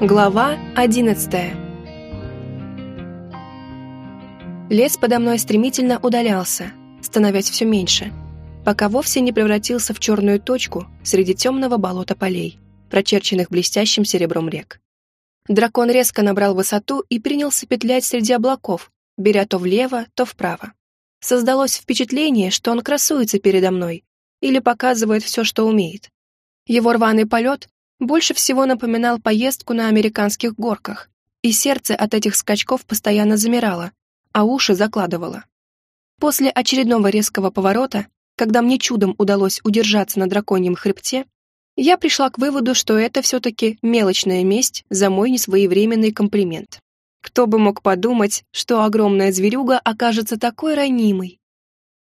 Глава одиннадцатая Лес подо мной стремительно удалялся, становясь все меньше, пока вовсе не превратился в черную точку среди темного болота полей, прочерченных блестящим серебром рек. Дракон резко набрал высоту и принялся петлять среди облаков, беря то влево, то вправо. Создалось впечатление, что он красуется передо мной или показывает все, что умеет. Его рваный полет больше всего напоминал поездку на американских горках, и сердце от этих скачков постоянно замирало, а уши закладывало. После очередного резкого поворота, когда мне чудом удалось удержаться на драконьем хребте, я пришла к выводу, что это все-таки мелочная месть за мой несвоевременный комплимент. Кто бы мог подумать, что огромная зверюга окажется такой ранимой.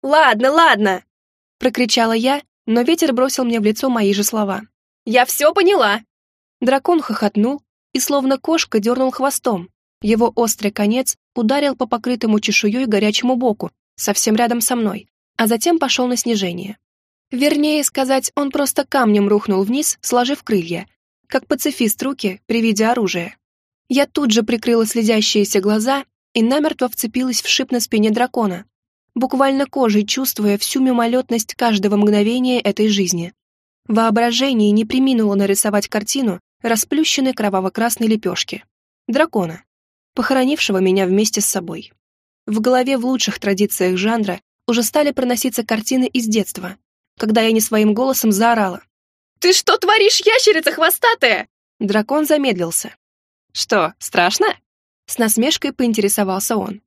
«Ладно, ладно!» — прокричала я, но ветер бросил мне в лицо мои же слова. Я все поняла!» Дракон хохотнул и, словно кошка, дернул хвостом. Его острый конец ударил по покрытому чешуей горячему боку, совсем рядом со мной, а затем пошел на снижение. Вернее сказать, он просто камнем рухнул вниз, сложив крылья, как пацифист руки при виде оружия. Я тут же прикрыла слезящиеся глаза и намертво вцепилась в шип на спине дракона, буквально кожей чувствуя всю мимолетность каждого мгновения этой жизни. Воображение не приминуло нарисовать картину расплющенной кроваво-красной лепешки. Дракона, похоронившего меня вместе с собой. В голове в лучших традициях жанра уже стали проноситься картины из детства, когда я не своим голосом заорала. «Ты что творишь, ящерица хвостатая?» Дракон замедлился. «Что, страшно?» С насмешкой поинтересовался он.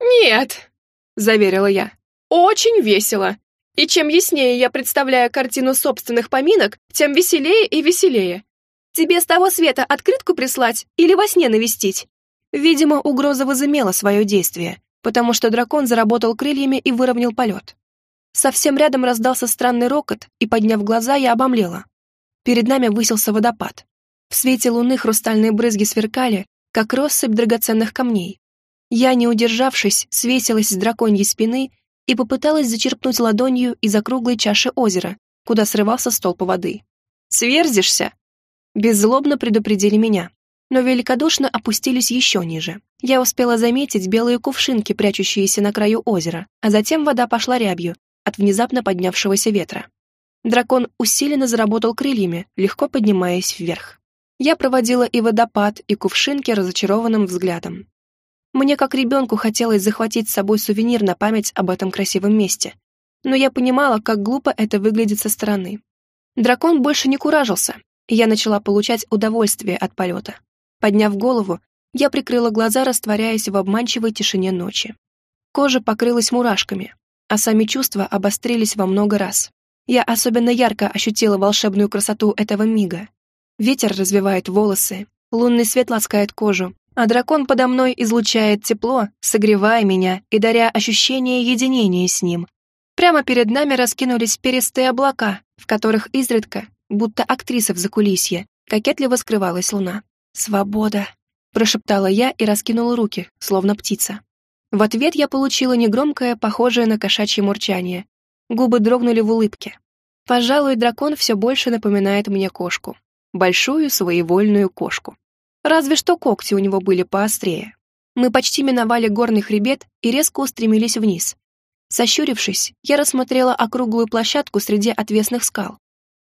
«Нет», — заверила я. «Очень весело. И чем яснее я представляю картину собственных поминок, тем веселее и веселее. Тебе с того света открытку прислать или во сне навестить? Видимо, угроза возымела свое действие, потому что дракон заработал крыльями и выровнял полет. Совсем рядом раздался странный рокот, и, подняв глаза, я обомлела. Перед нами высился водопад. В свете луны хрустальные брызги сверкали, как россыпь драгоценных камней. Я, не удержавшись, свесилась с драконьей спины и попыталась зачерпнуть ладонью из округлой чаши озера, куда срывался столб воды. «Сверзишься?» Беззлобно предупредили меня, но великодушно опустились еще ниже. Я успела заметить белые кувшинки, прячущиеся на краю озера, а затем вода пошла рябью от внезапно поднявшегося ветра. Дракон усиленно заработал крыльями, легко поднимаясь вверх. Я проводила и водопад, и кувшинки разочарованным взглядом. Мне как ребенку хотелось захватить с собой сувенир на память об этом красивом месте. Но я понимала, как глупо это выглядит со стороны. Дракон больше не куражился, и я начала получать удовольствие от полета. Подняв голову, я прикрыла глаза, растворяясь в обманчивой тишине ночи. Кожа покрылась мурашками, а сами чувства обострились во много раз. Я особенно ярко ощутила волшебную красоту этого мига. Ветер развивает волосы, лунный свет ласкает кожу, а дракон подо мной излучает тепло, согревая меня и даря ощущение единения с ним. Прямо перед нами раскинулись перистые облака, в которых изредка, будто актриса в закулисье, кокетливо скрывалась луна. «Свобода!» — прошептала я и раскинула руки, словно птица. В ответ я получила негромкое, похожее на кошачье мурчание. Губы дрогнули в улыбке. Пожалуй, дракон все больше напоминает мне кошку. Большую своевольную кошку. Разве что когти у него были поострее. Мы почти миновали горный хребет и резко устремились вниз. Сощурившись, я рассмотрела округлую площадку среди отвесных скал.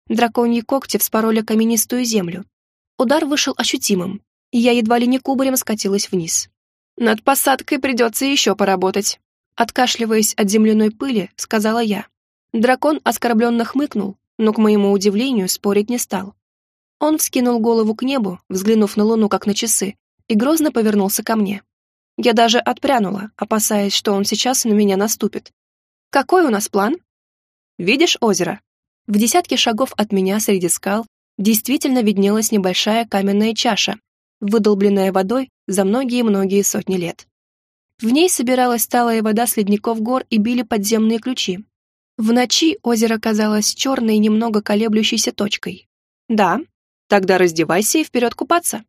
Драконьи когти вспороли каменистую землю. Удар вышел ощутимым, и я едва ли не кубарем скатилась вниз. «Над посадкой придется еще поработать», откашливаясь от земляной пыли, сказала я. Дракон оскорбленно хмыкнул, но, к моему удивлению, спорить не стал. Он вскинул голову к небу, взглянув на луну как на часы, и грозно повернулся ко мне. Я даже отпрянула, опасаясь, что он сейчас на меня наступит. «Какой у нас план?» «Видишь озеро?» В десятке шагов от меня среди скал действительно виднелась небольшая каменная чаша, выдолбленная водой за многие-многие сотни лет. В ней собиралась талая вода с ледников гор и били подземные ключи. В ночи озеро казалось черной, немного колеблющейся точкой. Да, Тогда раздевайся и вперед купаться.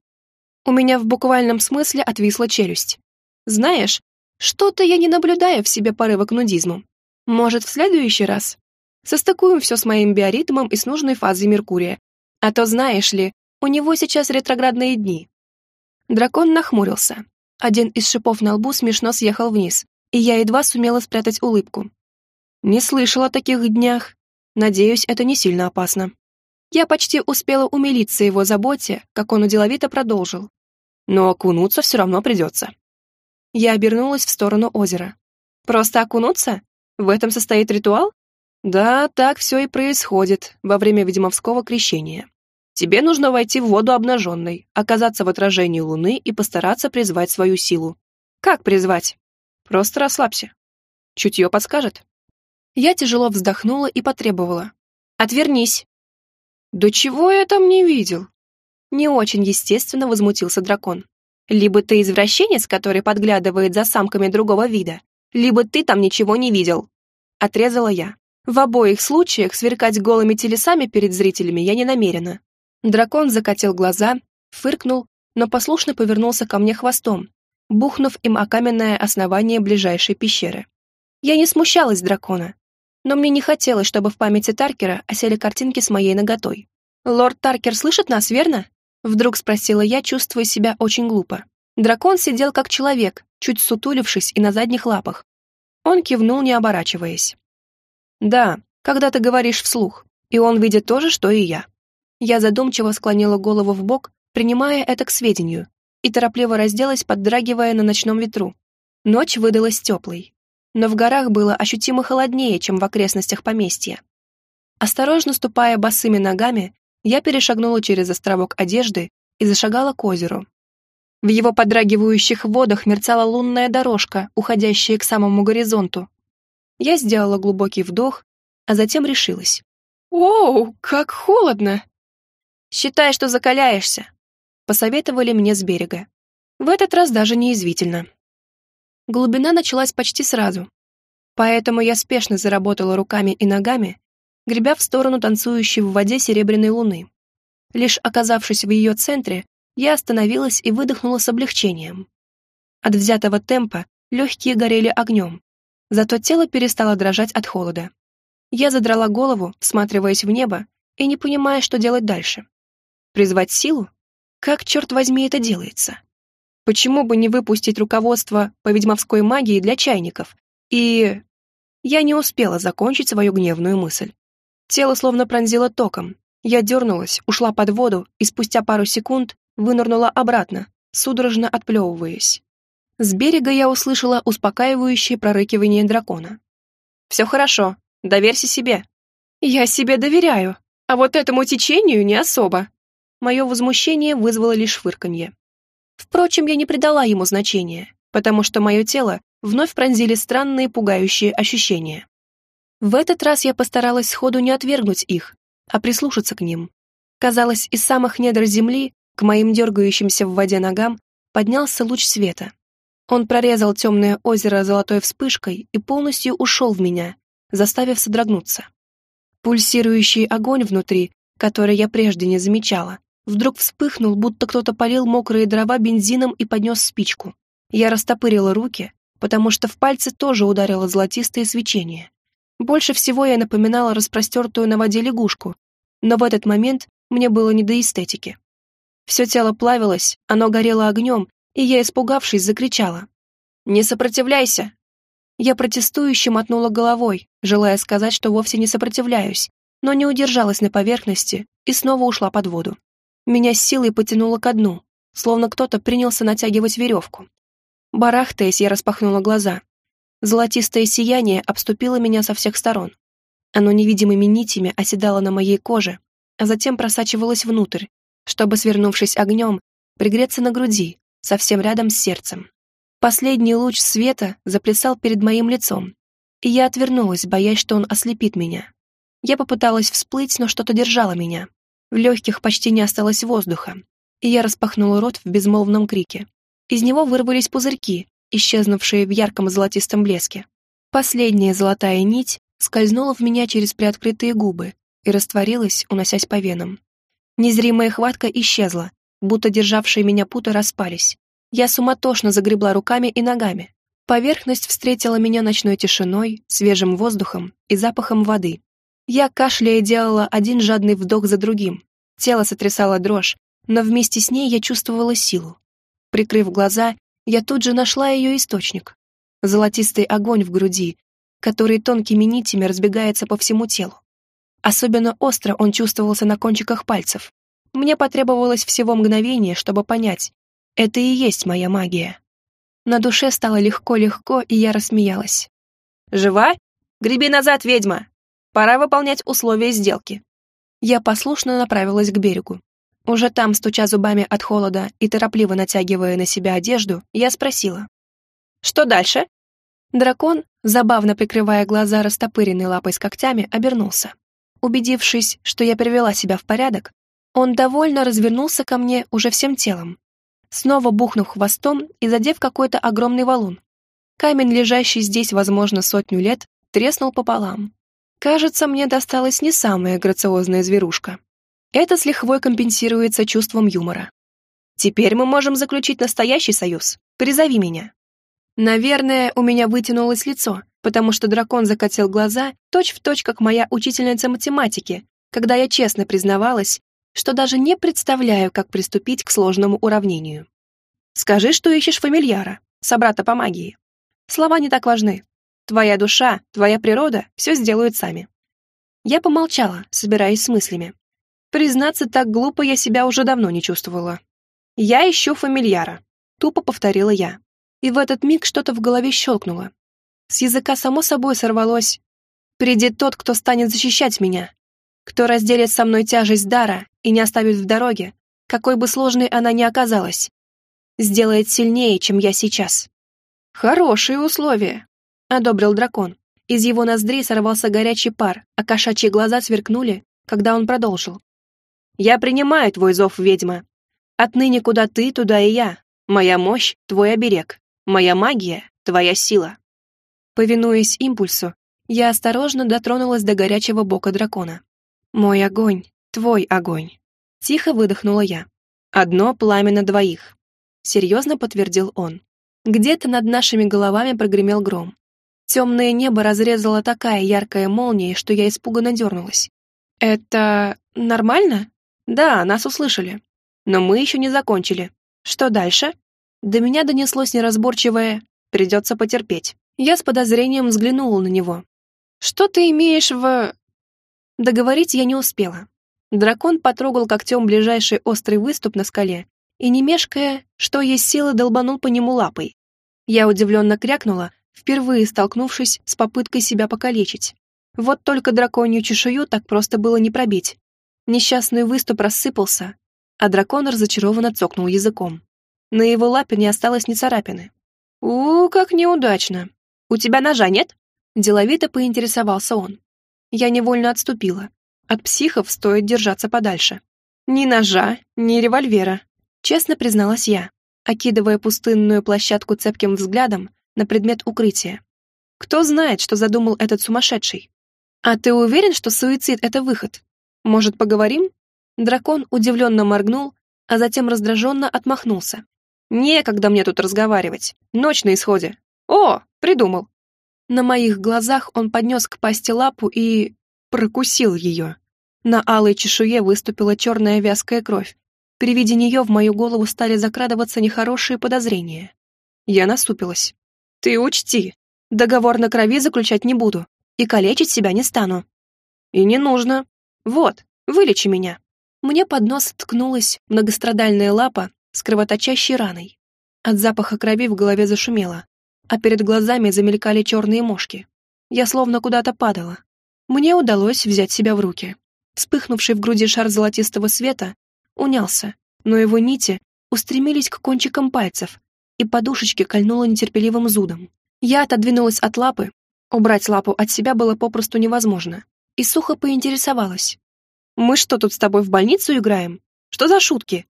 У меня в буквальном смысле отвисла челюсть. Знаешь, что-то я не наблюдаю в себе порыва к нудизму. Может, в следующий раз? Состыкуем все с моим биоритмом и с нужной фазой Меркурия. А то, знаешь ли, У него сейчас ретроградные дни. Дракон нахмурился. Один из шипов на лбу смешно съехал вниз, и я едва сумела спрятать улыбку. Не слышала о таких днях. Надеюсь, это не сильно опасно. Я почти успела умилиться его заботе, как он деловито продолжил. Но окунуться все равно придется. Я обернулась в сторону озера. Просто окунуться? В этом состоит ритуал? Да, так все и происходит во время ведьмовского крещения. Тебе нужно войти в воду обнаженной, оказаться в отражении луны и постараться призвать свою силу. Как призвать? Просто расслабься. Чутье подскажет. Я тяжело вздохнула и потребовала. «Отвернись!» «Да чего я там не видел?» Не очень естественно возмутился дракон. «Либо ты извращенец, который подглядывает за самками другого вида, либо ты там ничего не видел». Отрезала я. В обоих случаях сверкать голыми телесами перед зрителями я не намерена. Дракон закатил глаза, фыркнул, но послушно повернулся ко мне хвостом, бухнув им о каменное основание ближайшей пещеры. Я не смущалась дракона, но мне не хотелось, чтобы в памяти Таркера осели картинки с моей наготой. «Лорд Таркер слышит нас, верно?» Вдруг спросила я, чувствуя себя очень глупо. Дракон сидел как человек, чуть сутулившись и на задних лапах. Он кивнул, не оборачиваясь. «Да, когда ты говоришь вслух, и он видит то же, что и я». Я задумчиво склонила голову в бок, принимая это к сведению, и торопливо разделась, поддрагивая на ночном ветру. Ночь выдалась теплой, но в горах было ощутимо холоднее, чем в окрестностях поместья. Осторожно ступая босыми ногами, я перешагнула через островок одежды и зашагала к озеру. В его подрагивающих водах мерцала лунная дорожка, уходящая к самому горизонту. Я сделала глубокий вдох, а затем решилась. «Оу, как холодно!» «Считай, что закаляешься», — посоветовали мне с берега. В этот раз даже неизвительно. Глубина началась почти сразу, поэтому я спешно заработала руками и ногами, гребя в сторону танцующей в воде серебряной луны. Лишь оказавшись в ее центре, я остановилась и выдохнула с облегчением. От взятого темпа легкие горели огнем, зато тело перестало дрожать от холода. Я задрала голову, всматриваясь в небо и не понимая, что делать дальше. Призвать силу? Как, черт возьми, это делается? Почему бы не выпустить руководство по ведьмовской магии для чайников? И... Я не успела закончить свою гневную мысль. Тело словно пронзило током. Я дернулась, ушла под воду и спустя пару секунд вынырнула обратно, судорожно отплевываясь. С берега я услышала успокаивающее прорыкивание дракона. «Все хорошо, доверься себе». «Я себе доверяю, а вот этому течению не особо». Мое возмущение вызвало лишь фырканье. Впрочем, я не придала ему значения, потому что мое тело вновь пронзили странные пугающие ощущения. В этот раз я постаралась сходу не отвергнуть их, а прислушаться к ним. Казалось, из самых недр земли к моим дергающимся в воде ногам поднялся луч света. Он прорезал темное озеро золотой вспышкой и полностью ушел в меня, заставив содрогнуться. Пульсирующий огонь внутри, который я прежде не замечала, вдруг вспыхнул, будто кто-то полил мокрые дрова бензином и поднес спичку. Я растопырила руки, потому что в пальцы тоже ударило золотистое свечение. Больше всего я напоминала распростертую на воде лягушку, но в этот момент мне было не до эстетики. Все тело плавилось, оно горело огнем, и я, испугавшись, закричала. «Не сопротивляйся!» Я протестующе мотнула головой, желая сказать, что вовсе не сопротивляюсь, но не удержалась на поверхности и снова ушла под воду. Меня с силой потянуло ко дну, словно кто-то принялся натягивать веревку. Барахтаясь, я распахнула глаза. Золотистое сияние обступило меня со всех сторон. Оно невидимыми нитями оседало на моей коже, а затем просачивалось внутрь, чтобы, свернувшись огнем, пригреться на груди, совсем рядом с сердцем. Последний луч света заплясал перед моим лицом, и я отвернулась, боясь, что он ослепит меня. Я попыталась всплыть, но что-то держало меня. В легких почти не осталось воздуха, и я распахнула рот в безмолвном крике. Из него вырвались пузырьки, исчезнувшие в ярком золотистом блеске. Последняя золотая нить скользнула в меня через приоткрытые губы и растворилась, уносясь по венам. Незримая хватка исчезла, будто державшие меня путы распались. Я суматошно загребла руками и ногами. Поверхность встретила меня ночной тишиной, свежим воздухом и запахом воды. Я, кашляя, делала один жадный вдох за другим. Тело сотрясало дрожь, но вместе с ней я чувствовала силу. Прикрыв глаза, я тут же нашла ее источник. Золотистый огонь в груди, который тонкими нитями разбегается по всему телу. Особенно остро он чувствовался на кончиках пальцев. Мне потребовалось всего мгновение, чтобы понять, это и есть моя магия. На душе стало легко-легко, и я рассмеялась. «Жива? Греби назад, ведьма! Пора выполнять условия сделки». Я послушно направилась к берегу. Уже там, стуча зубами от холода и торопливо натягивая на себя одежду, я спросила. «Что дальше?» Дракон, забавно прикрывая глаза растопыренной лапой с когтями, обернулся. Убедившись, что я привела себя в порядок, он довольно развернулся ко мне уже всем телом, снова бухнув хвостом и задев какой-то огромный валун. Камень, лежащий здесь, возможно, сотню лет, треснул пополам. Кажется, мне досталась не самая грациозная зверушка. Это с лихвой компенсируется чувством юмора. Теперь мы можем заключить настоящий союз. Призови меня. Наверное, у меня вытянулось лицо, потому что дракон закатил глаза точь-в-точь, точь, как моя учительница математики, когда я честно признавалась, что даже не представляю, как приступить к сложному уравнению. Скажи, что ищешь фамильяра, собрата по магии. Слова не так важны. Твоя душа, твоя природа все сделают сами. Я помолчала, собираясь с мыслями. Признаться, так глупо я себя уже давно не чувствовала. «Я ищу фамильяра», — тупо повторила я и в этот миг что-то в голове щелкнуло. С языка само собой сорвалось «Придет тот, кто станет защищать меня, кто разделит со мной тяжесть дара и не оставит в дороге, какой бы сложной она ни оказалась, сделает сильнее, чем я сейчас». «Хорошие условия», — одобрил дракон. Из его ноздрей сорвался горячий пар, а кошачьи глаза сверкнули, когда он продолжил. «Я принимаю твой зов, ведьма. Отныне куда ты, туда и я. Моя мощь — твой оберег. Моя магия — твоя сила». Повинуясь импульсу, я осторожно дотронулась до горячего бока дракона. «Мой огонь, твой огонь». Тихо выдохнула я. «Одно пламя на двоих», — серьезно подтвердил он. Где-то над нашими головами прогремел гром. Темное небо разрезала такая яркая молния, что я испуганно дернулась. «Это... нормально?» «Да, нас услышали. Но мы еще не закончили. Что дальше?» До меня донеслось неразборчивое «придется потерпеть». Я с подозрением взглянула на него. «Что ты имеешь в...» Договорить я не успела. Дракон потрогал когтем ближайший острый выступ на скале и, не мешкая, что есть силы, долбанул по нему лапой. Я удивленно крякнула, впервые столкнувшись с попыткой себя покалечить. Вот только драконью чешую так просто было не пробить. Несчастный выступ рассыпался, а дракон разочарованно цокнул языком. На его лапе не осталось ни царапины. «У, как неудачно! У тебя ножа нет?» Деловито поинтересовался он. Я невольно отступила. От психов стоит держаться подальше. Ни ножа, ни револьвера. Честно призналась я, окидывая пустынную площадку цепким взглядом на предмет укрытия. Кто знает, что задумал этот сумасшедший? А ты уверен, что суицид — это выход? Может, поговорим? Дракон удивленно моргнул, а затем раздраженно отмахнулся. Некогда мне тут разговаривать. Ночь на исходе. О, придумал. На моих глазах он поднес к пасти лапу и... прокусил ее. На алой чешуе выступила черная вязкая кровь. При виде нее в мою голову стали закрадываться нехорошие подозрения. Я насупилась. «Ты учти, договор на крови заключать не буду и калечить себя не стану». «И не нужно. Вот, вылечи меня». Мне под нос ткнулась многострадальная лапа с кровоточащей раной. От запаха крови в голове зашумело, а перед глазами замелькали черные мошки. Я словно куда-то падала. Мне удалось взять себя в руки. Вспыхнувший в груди шар золотистого света унялся, но его нити устремились к кончикам пальцев, и подушечки кольнуло нетерпеливым зудом. Я отодвинулась от лапы, убрать лапу от себя было попросту невозможно, и сухо поинтересовалась. «Мы что, тут с тобой в больницу играем? Что за шутки?»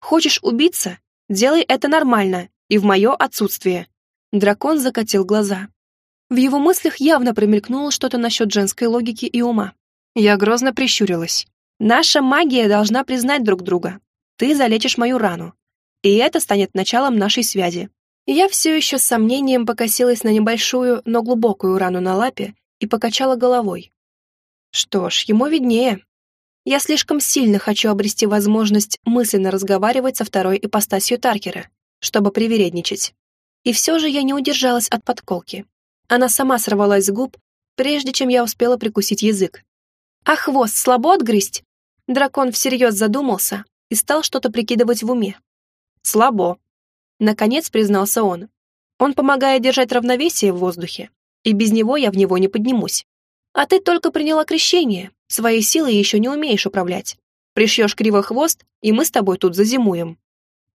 Хочешь убиться? Делай это нормально и в мое отсутствие». Дракон закатил глаза. В его мыслях явно промелькнуло что-то насчет женской логики и ума. Я грозно прищурилась. «Наша магия должна признать друг друга. Ты залечишь мою рану. И это станет началом нашей связи». Я все еще с сомнением покосилась на небольшую, но глубокую рану на лапе и покачала головой. Что ж, ему виднее. Я слишком сильно хочу обрести возможность мысленно разговаривать со второй ипостасью Таркера, чтобы привередничать. И все же я не удержалась от подколки. Она сама сорвалась с губ, прежде чем я успела прикусить язык. А хвост слабо отгрызть? Дракон всерьез задумался и стал что-то прикидывать в уме. Слабо. Наконец признался он. Он помогает держать равновесие в воздухе, и без него я в него не поднимусь. А ты только приняла крещение, своей силой еще не умеешь управлять. Пришьешь криво хвост, и мы с тобой тут зазимуем.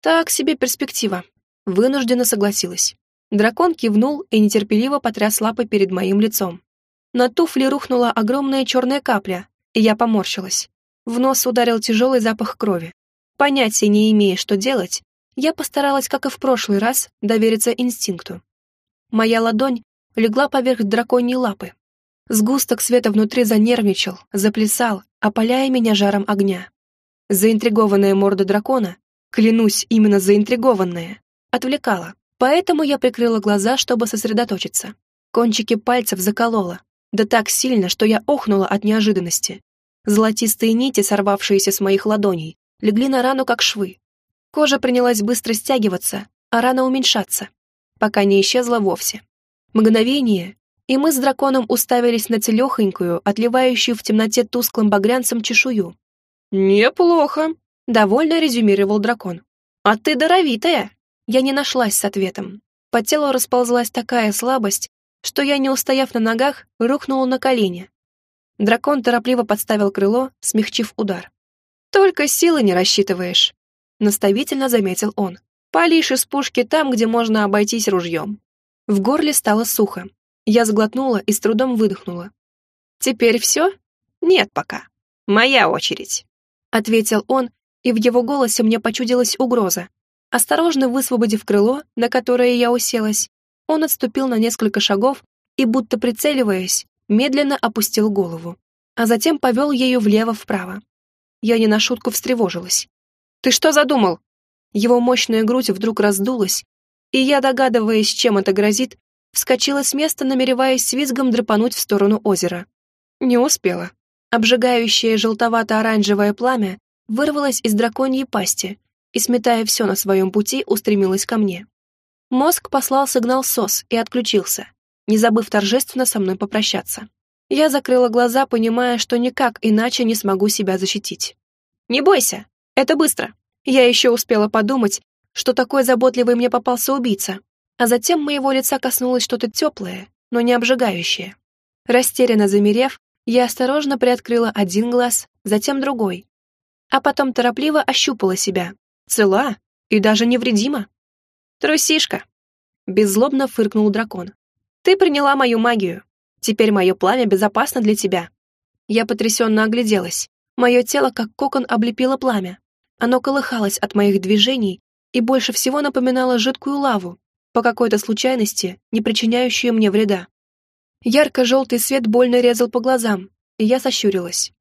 Так себе перспектива. Вынужденно согласилась. Дракон кивнул и нетерпеливо потряс лапой перед моим лицом. На туфли рухнула огромная черная капля, и я поморщилась. В нос ударил тяжелый запах крови. Понятия не имея, что делать, я постаралась, как и в прошлый раз, довериться инстинкту. Моя ладонь легла поверх драконьей лапы. Сгусток света внутри занервничал, заплясал, опаляя меня жаром огня. Заинтригованная морда дракона, клянусь, именно заинтригованная, отвлекала, поэтому я прикрыла глаза, чтобы сосредоточиться. Кончики пальцев заколола, да так сильно, что я охнула от неожиданности. Золотистые нити, сорвавшиеся с моих ладоней, легли на рану, как швы. Кожа принялась быстро стягиваться, а рана уменьшаться, пока не исчезла вовсе. Мгновение, и мы с драконом уставились на целехонькую, отливающую в темноте тусклым багрянцем чешую. «Неплохо», — довольно резюмировал дракон. «А ты даровитая!» Я не нашлась с ответом. По телу расползлась такая слабость, что я, не устояв на ногах, рухнула на колени. Дракон торопливо подставил крыло, смягчив удар. «Только силы не рассчитываешь», — наставительно заметил он. «Палишь из пушки там, где можно обойтись ружьем». В горле стало сухо. Я сглотнула и с трудом выдохнула. «Теперь все? Нет пока. Моя очередь», — ответил он, и в его голосе мне почудилась угроза. Осторожно высвободив крыло, на которое я уселась, он отступил на несколько шагов и, будто прицеливаясь, медленно опустил голову, а затем повел ею влево-вправо. Я не на шутку встревожилась. «Ты что задумал?» Его мощная грудь вдруг раздулась, и я, догадываясь, чем это грозит, вскочила с места, намереваясь с визгом драпануть в сторону озера. Не успела. Обжигающее желтовато-оранжевое пламя вырвалось из драконьей пасти и, сметая все на своем пути, устремилось ко мне. Мозг послал сигнал СОС и отключился, не забыв торжественно со мной попрощаться. Я закрыла глаза, понимая, что никак иначе не смогу себя защитить. «Не бойся, это быстро». Я еще успела подумать, что такой заботливый мне попался убийца, а затем моего лица коснулось что-то теплое, но не обжигающее. Растерянно замерев, я осторожно приоткрыла один глаз, затем другой, а потом торопливо ощупала себя, цела и даже невредима. «Трусишка!» — беззлобно фыркнул дракон. «Ты приняла мою магию. Теперь мое пламя безопасно для тебя». Я потрясенно огляделась. Мое тело, как кокон, облепило пламя. Оно колыхалось от моих движений и больше всего напоминало жидкую лаву, по какой-то случайности, не причиняющую мне вреда. Ярко-желтый свет больно резал по глазам, и я сощурилась.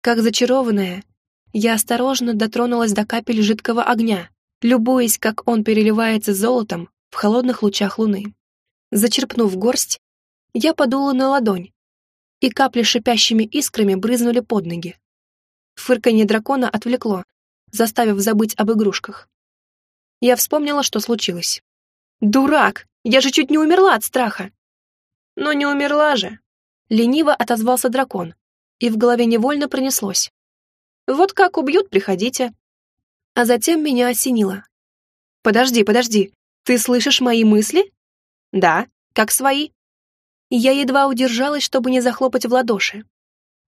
Как зачарованная, я осторожно дотронулась до капель жидкого огня, любуясь, как он переливается золотом в холодных лучах луны. Зачерпнув горсть, я подула на ладонь, и капли шипящими искрами брызнули под ноги. Фырканье дракона отвлекло, заставив забыть об игрушках. Я вспомнила, что случилось. «Дурак! Я же чуть не умерла от страха!» «Но не умерла же!» Лениво отозвался дракон, и в голове невольно пронеслось. «Вот как убьют, приходите!» А затем меня осенило. «Подожди, подожди, ты слышишь мои мысли?» «Да, как свои». Я едва удержалась, чтобы не захлопать в ладоши.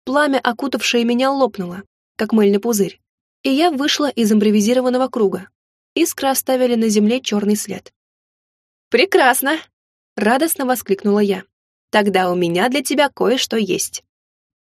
Пламя, окутавшее меня, лопнуло, как мыльный пузырь, и я вышла из импровизированного круга. Искры оставили на земле черный след. «Прекрасно!» — радостно воскликнула я. «Тогда у меня для тебя кое-что есть».